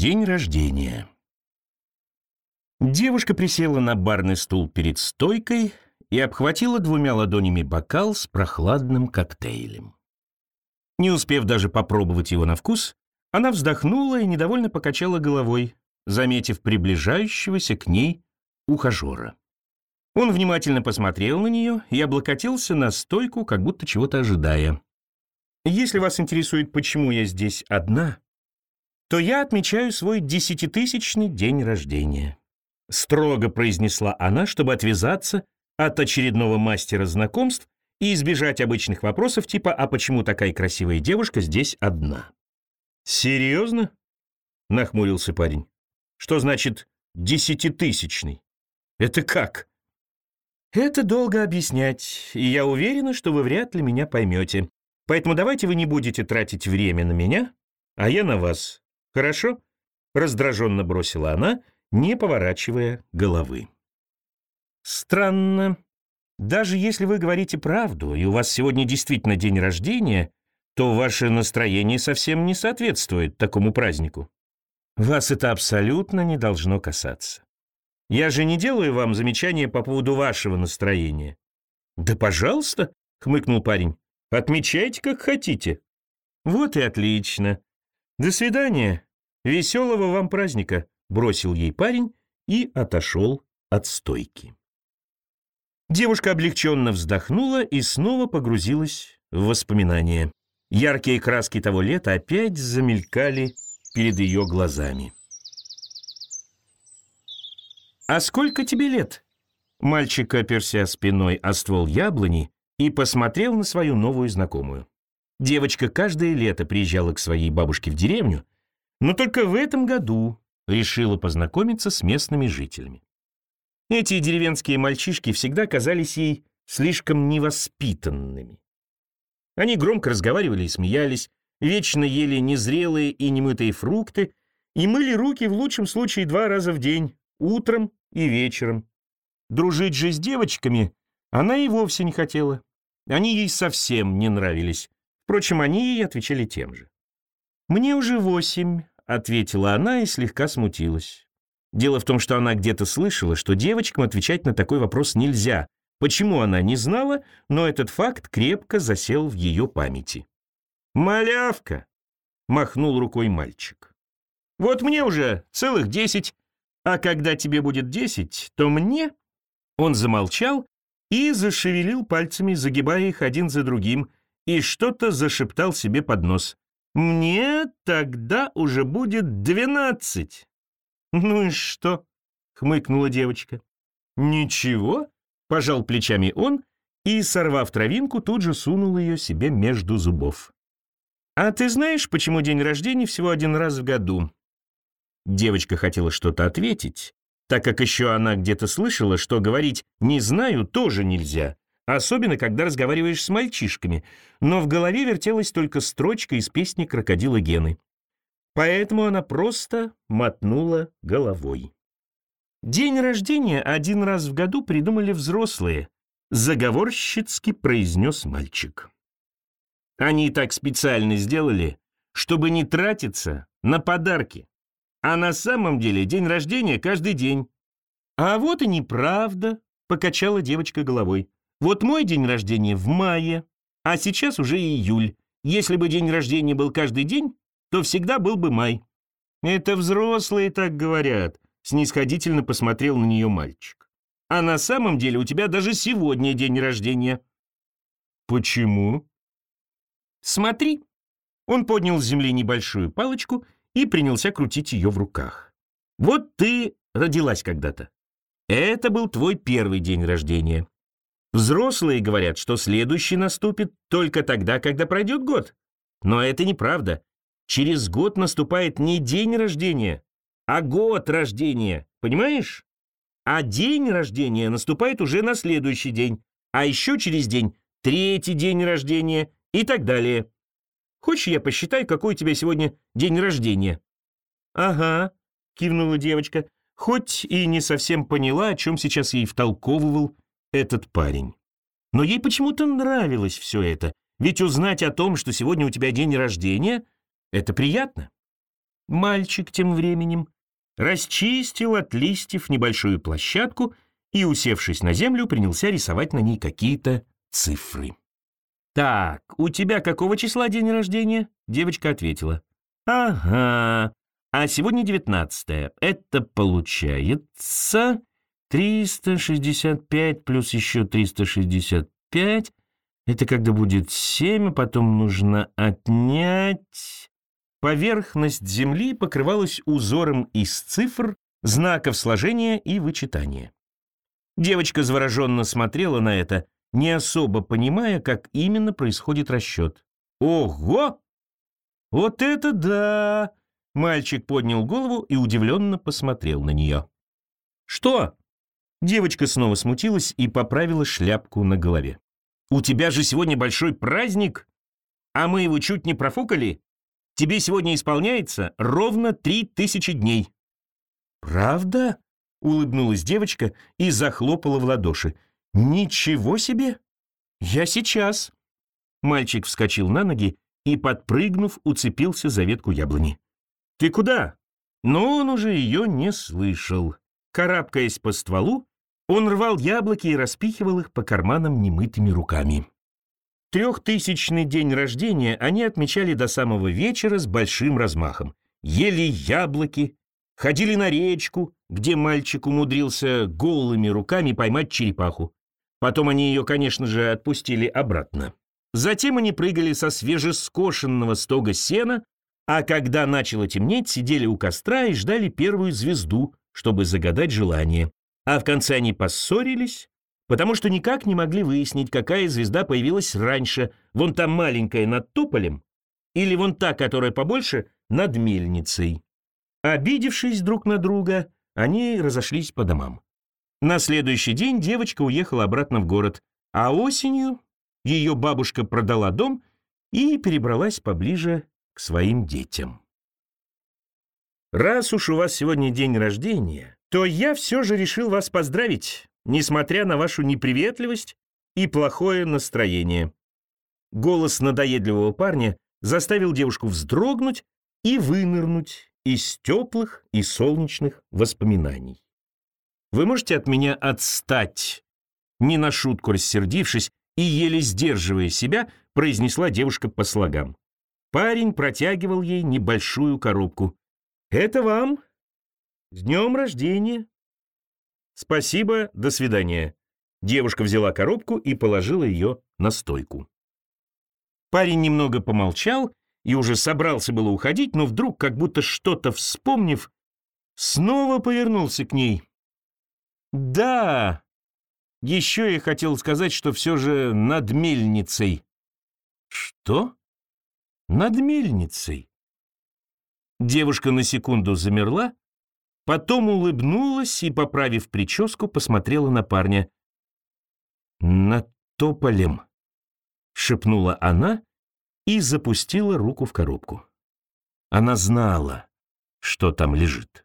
День рождения. Девушка присела на барный стул перед стойкой и обхватила двумя ладонями бокал с прохладным коктейлем. Не успев даже попробовать его на вкус, она вздохнула и недовольно покачала головой, заметив приближающегося к ней ухажера. Он внимательно посмотрел на нее и облокотился на стойку, как будто чего-то ожидая. «Если вас интересует, почему я здесь одна, то я отмечаю свой десятитысячный день рождения. Строго произнесла она, чтобы отвязаться от очередного мастера знакомств и избежать обычных вопросов типа «А почему такая красивая девушка здесь одна?» «Серьезно?» — нахмурился парень. «Что значит десятитысячный? Это как?» «Это долго объяснять, и я уверена, что вы вряд ли меня поймете. Поэтому давайте вы не будете тратить время на меня, а я на вас. Хорошо?» — раздраженно бросила она, не поворачивая головы. «Странно. Даже если вы говорите правду, и у вас сегодня действительно день рождения, то ваше настроение совсем не соответствует такому празднику. Вас это абсолютно не должно касаться. Я же не делаю вам замечания по поводу вашего настроения». «Да пожалуйста», — хмыкнул парень, — «отмечайте, как хотите». «Вот и отлично. «До свидания. Веселого вам праздника», — бросил ей парень и отошел от стойки. Девушка облегченно вздохнула и снова погрузилась в воспоминания. Яркие краски того лета опять замелькали перед ее глазами. «А сколько тебе лет?» Мальчик оперся спиной о ствол яблони и посмотрел на свою новую знакомую. Девочка каждое лето приезжала к своей бабушке в деревню, но только в этом году решила познакомиться с местными жителями. Эти деревенские мальчишки всегда казались ей слишком невоспитанными. Они громко разговаривали и смеялись, вечно ели незрелые и немытые фрукты и мыли руки в лучшем случае два раза в день, утром и вечером. Дружить же с девочками она и вовсе не хотела. Они ей совсем не нравились. Впрочем, они ей отвечали тем же. «Мне уже восемь», — ответила она и слегка смутилась. Дело в том, что она где-то слышала, что девочкам отвечать на такой вопрос нельзя. Почему она не знала, но этот факт крепко засел в ее памяти. «Малявка!» — махнул рукой мальчик. «Вот мне уже целых десять, а когда тебе будет десять, то мне...» Он замолчал и зашевелил пальцами, загибая их один за другим, и что-то зашептал себе под нос. «Мне тогда уже будет двенадцать». «Ну и что?» — хмыкнула девочка. «Ничего», — пожал плечами он и, сорвав травинку, тут же сунул ее себе между зубов. «А ты знаешь, почему день рождения всего один раз в году?» Девочка хотела что-то ответить, так как еще она где-то слышала, что говорить «не знаю» тоже нельзя, особенно когда разговариваешь с мальчишками, но в голове вертелась только строчка из песни крокодила Гены. Поэтому она просто мотнула головой. День рождения один раз в году придумали взрослые, заговорщицки произнес мальчик. Они так специально сделали, чтобы не тратиться на подарки. А на самом деле день рождения каждый день. А вот и неправда, покачала девочка головой. Вот мой день рождения в мае, а сейчас уже июль. Если бы день рождения был каждый день, то всегда был бы май. Это взрослые так говорят, снисходительно посмотрел на нее мальчик. А на самом деле у тебя даже сегодня день рождения. Почему? Смотри. Он поднял с земли небольшую палочку и принялся крутить ее в руках. Вот ты родилась когда-то. Это был твой первый день рождения. Взрослые говорят, что следующий наступит только тогда, когда пройдет год. Но это неправда. Через год наступает не день рождения, а год рождения, понимаешь? А день рождения наступает уже на следующий день, а еще через день третий день рождения и так далее. Хочешь, я посчитаю, какой у тебя сегодня день рождения? Ага, кивнула девочка, хоть и не совсем поняла, о чем сейчас ей втолковывал этот парень. Но ей почему-то нравилось все это, ведь узнать о том, что сегодня у тебя день рождения, это приятно. Мальчик тем временем расчистил от листьев небольшую площадку и, усевшись на землю, принялся рисовать на ней какие-то цифры. «Так, у тебя какого числа день рождения?» Девочка ответила. «Ага, а сегодня девятнадцатое. Это получается 365 плюс еще 365. Это когда будет 7, а потом нужно отнять...» Поверхность Земли покрывалась узором из цифр, знаков сложения и вычитания. Девочка завороженно смотрела на это, не особо понимая, как именно происходит расчет. «Ого! Вот это да!» Мальчик поднял голову и удивленно посмотрел на нее. «Что?» Девочка снова смутилась и поправила шляпку на голове. «У тебя же сегодня большой праздник, а мы его чуть не профукали. Тебе сегодня исполняется ровно три тысячи дней». «Правда?» — улыбнулась девочка и захлопала в ладоши. «Ничего себе! Я сейчас!» Мальчик вскочил на ноги и, подпрыгнув, уцепился за ветку яблони. «Ты куда?» Но он уже ее не слышал. Карабкаясь по стволу, он рвал яблоки и распихивал их по карманам немытыми руками. Трехтысячный день рождения они отмечали до самого вечера с большим размахом. Ели яблоки, ходили на речку, где мальчик умудрился голыми руками поймать черепаху. Потом они ее, конечно же, отпустили обратно. Затем они прыгали со свежескошенного стога сена, а когда начало темнеть, сидели у костра и ждали первую звезду, чтобы загадать желание. А в конце они поссорились, потому что никак не могли выяснить, какая звезда появилась раньше, вон та маленькая над Тополем или вон та, которая побольше, над Мельницей. Обидевшись друг на друга, они разошлись по домам. На следующий день девочка уехала обратно в город, а осенью ее бабушка продала дом и перебралась поближе к своим детям. «Раз уж у вас сегодня день рождения, то я все же решил вас поздравить несмотря на вашу неприветливость и плохое настроение. Голос надоедливого парня заставил девушку вздрогнуть и вынырнуть из теплых и солнечных воспоминаний. Вы можете от меня отстать? Не на шутку рассердившись и еле сдерживая себя, произнесла девушка по слогам. Парень протягивал ей небольшую коробку. «Это вам. С днем рождения!» «Спасибо, до свидания». Девушка взяла коробку и положила ее на стойку. Парень немного помолчал и уже собрался было уходить, но вдруг, как будто что-то вспомнив, снова повернулся к ней. «Да, еще я хотел сказать, что все же над мельницей». «Что? Над мельницей?» Девушка на секунду замерла, Потом улыбнулась и, поправив прическу, посмотрела на парня. «Над тополем», — шепнула она и запустила руку в коробку. Она знала, что там лежит.